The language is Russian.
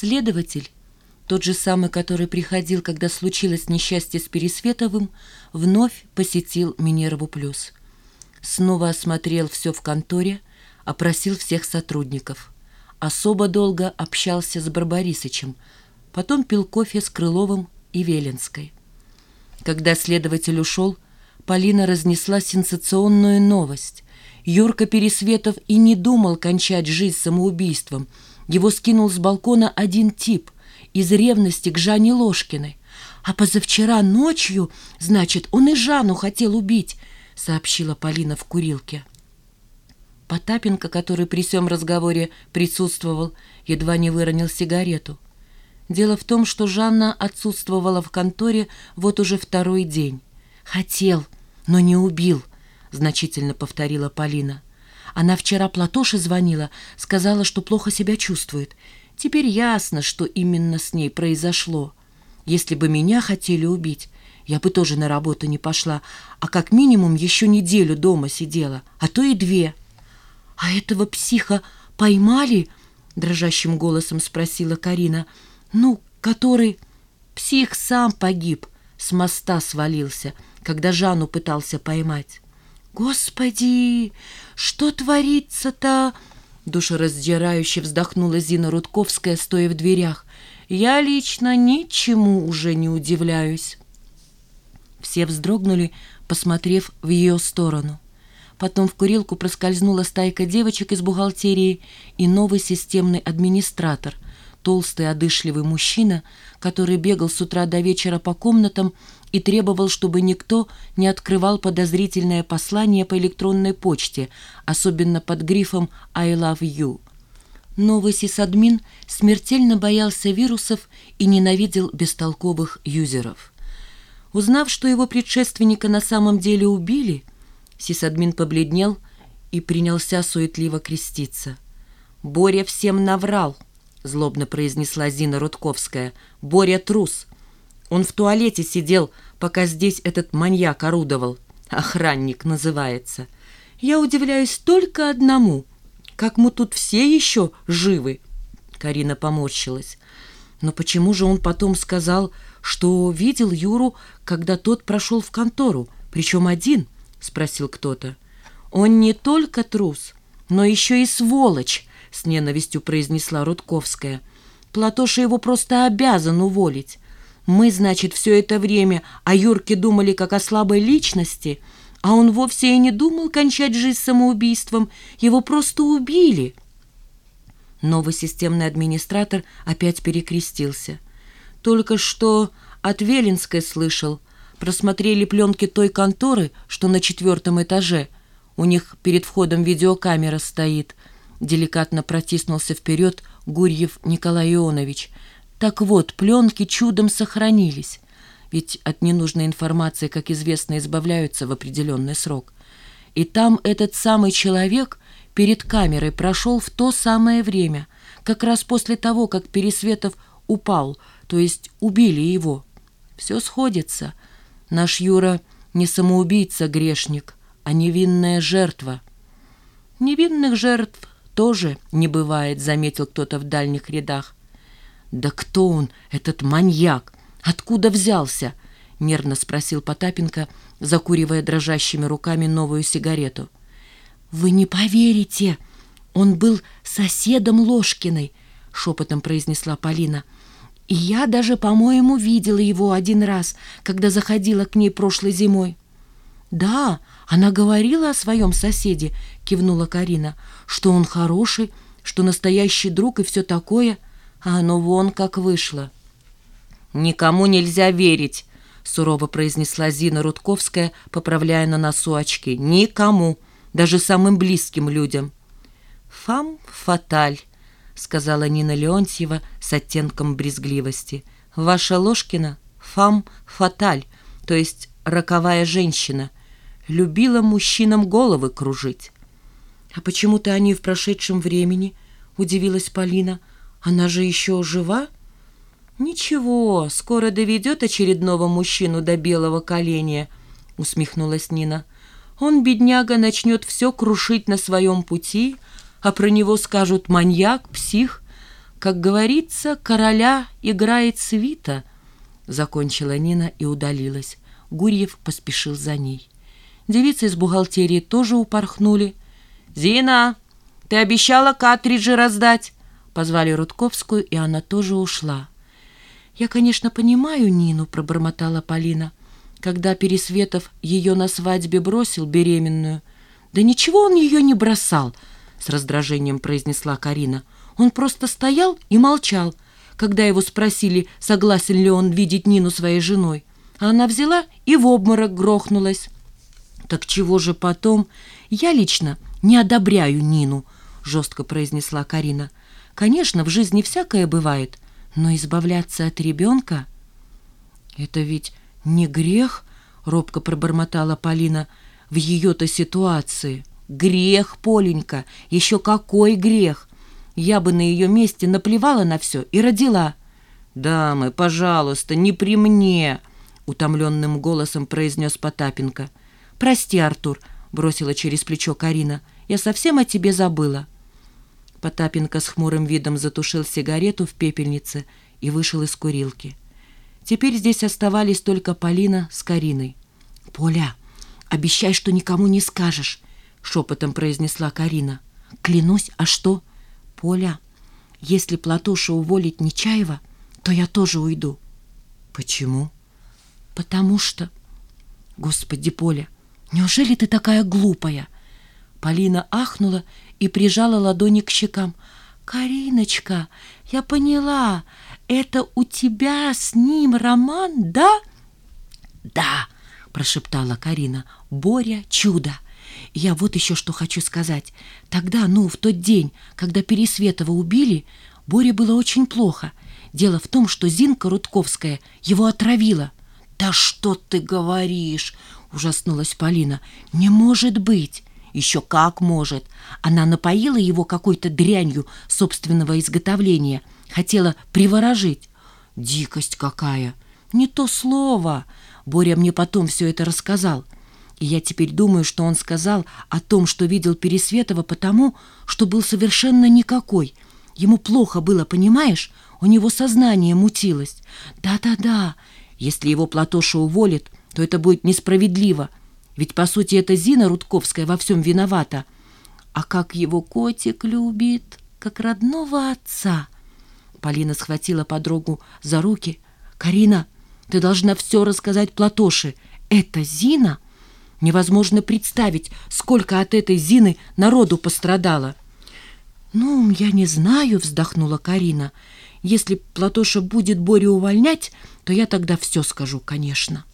Следователь, тот же самый, который приходил, когда случилось несчастье с Пересветовым, вновь посетил Минерову плюс. Снова осмотрел все в конторе, опросил всех сотрудников. Особо долго общался с Барбарисычем, потом пил кофе с Крыловым и Веленской. Когда следователь ушел, Полина разнесла сенсационную новость. Юрка Пересветов и не думал кончать жизнь самоубийством. Его скинул с балкона один тип из ревности к Жанне Ложкиной. А позавчера ночью, значит, он и Жанну хотел убить, сообщила Полина в курилке. Потапенко, который при всем разговоре присутствовал, едва не выронил сигарету. Дело в том, что Жанна отсутствовала в конторе вот уже второй день. «Хотел, но не убил», — значительно повторила Полина. Она вчера Платоше звонила, сказала, что плохо себя чувствует. Теперь ясно, что именно с ней произошло. Если бы меня хотели убить, я бы тоже на работу не пошла, а как минимум еще неделю дома сидела, а то и две. «А этого психа поймали?» — дрожащим голосом спросила Карина — ну, который... Псих сам погиб, с моста свалился, когда Жанну пытался поймать. «Господи, что творится-то?» Душераздирающе вздохнула Зина Рудковская, стоя в дверях. «Я лично ничему уже не удивляюсь». Все вздрогнули, посмотрев в ее сторону. Потом в курилку проскользнула стайка девочек из бухгалтерии и новый системный администратор — толстый одышливый мужчина, который бегал с утра до вечера по комнатам и требовал, чтобы никто не открывал подозрительное послание по электронной почте, особенно под грифом «I love you». Новый сисадмин смертельно боялся вирусов и ненавидел бестолковых юзеров. Узнав, что его предшественника на самом деле убили, сисадмин побледнел и принялся суетливо креститься. «Боря всем наврал!» — злобно произнесла Зина Рудковская. «Боря трус. Он в туалете сидел, пока здесь этот маньяк орудовал. Охранник называется. Я удивляюсь только одному. Как мы тут все еще живы?» Карина поморщилась. «Но почему же он потом сказал, что видел Юру, когда тот прошел в контору, причем один?» — спросил кто-то. «Он не только трус, но еще и сволочь!» — с ненавистью произнесла Рудковская. «Платоша его просто обязан уволить. Мы, значит, все это время о Юрке думали как о слабой личности, а он вовсе и не думал кончать жизнь самоубийством. Его просто убили». Новый системный администратор опять перекрестился. «Только что от Велинской слышал. Просмотрели пленки той конторы, что на четвертом этаже. У них перед входом видеокамера стоит». Деликатно протиснулся вперед Гурьев Николай Ионович. Так вот, пленки чудом сохранились. Ведь от ненужной информации, как известно, избавляются в определенный срок. И там этот самый человек перед камерой прошел в то самое время, как раз после того, как Пересветов упал, то есть убили его. Все сходится. Наш Юра не самоубийца-грешник, а невинная жертва. Невинных жертв тоже не бывает», — заметил кто-то в дальних рядах. «Да кто он, этот маньяк? Откуда взялся?» — нервно спросил Потапенко, закуривая дрожащими руками новую сигарету. «Вы не поверите! Он был соседом Ложкиной!» — шепотом произнесла Полина. «И я даже, по-моему, видела его один раз, когда заходила к ней прошлой зимой». «Да, она говорила о своем соседе», — кивнула Карина, «что он хороший, что настоящий друг и все такое, а оно вон как вышло». «Никому нельзя верить», — сурово произнесла Зина Рудковская, поправляя на носу очки. «Никому, даже самым близким людям». «Фам фаталь», — сказала Нина Леонтьева с оттенком брезгливости. «Ваша Ложкина — фам фаталь, то есть роковая женщина» любила мужчинам головы кружить. «А почему-то они в прошедшем времени?» — удивилась Полина. «Она же еще жива?» «Ничего, скоро доведет очередного мужчину до белого коленя», — усмехнулась Нина. «Он, бедняга, начнет все крушить на своем пути, а про него скажут маньяк, псих. Как говорится, короля играет свита, закончила Нина и удалилась. Гурьев поспешил за ней. Девицы из бухгалтерии тоже упорхнули. «Зина, ты обещала картриджи раздать!» Позвали Рудковскую, и она тоже ушла. «Я, конечно, понимаю Нину», — пробормотала Полина, когда Пересветов ее на свадьбе бросил беременную. «Да ничего он ее не бросал», — с раздражением произнесла Карина. «Он просто стоял и молчал, когда его спросили, согласен ли он видеть Нину своей женой. А она взяла и в обморок грохнулась». «Так чего же потом? Я лично не одобряю Нину», — жестко произнесла Карина. «Конечно, в жизни всякое бывает, но избавляться от ребенка...» «Это ведь не грех?» — робко пробормотала Полина. «В ее-то ситуации. Грех, Поленька, еще какой грех! Я бы на ее месте наплевала на все и родила». «Дамы, пожалуйста, не при мне!» — утомленным голосом произнес Потапенко. «Прости, Артур», — бросила через плечо Карина. «Я совсем о тебе забыла». Потапенко с хмурым видом затушил сигарету в пепельнице и вышел из курилки. Теперь здесь оставались только Полина с Кариной. «Поля, обещай, что никому не скажешь», — шепотом произнесла Карина. «Клянусь, а что?» «Поля, если Платоша уволит Нечаева, то я тоже уйду». «Почему?» «Потому что...» «Господи, Поля, «Неужели ты такая глупая?» Полина ахнула и прижала ладони к щекам. «Кариночка, я поняла, это у тебя с ним роман, да?» «Да», — прошептала Карина, — «Боря — чудо. Я вот еще что хочу сказать. Тогда, ну, в тот день, когда Пересветова убили, Боре было очень плохо. Дело в том, что Зинка Рудковская его отравила». «Да что ты говоришь?» — ужаснулась Полина. «Не может быть!» «Еще как может!» Она напоила его какой-то дрянью собственного изготовления, хотела приворожить. «Дикость какая!» «Не то слово!» Боря мне потом все это рассказал. И я теперь думаю, что он сказал о том, что видел Пересветова потому, что был совершенно никакой. Ему плохо было, понимаешь? У него сознание мутилось. Да-да-да, если его Платоша уволит, то это будет несправедливо. Ведь, по сути, это Зина Рудковская во всем виновата. А как его котик любит, как родного отца. Полина схватила подругу за руки. «Карина, ты должна все рассказать Платоше. Это Зина? Невозможно представить, сколько от этой Зины народу пострадало». «Ну, я не знаю», — вздохнула Карина. «Если Платоша будет Борю увольнять, то я тогда все скажу, конечно».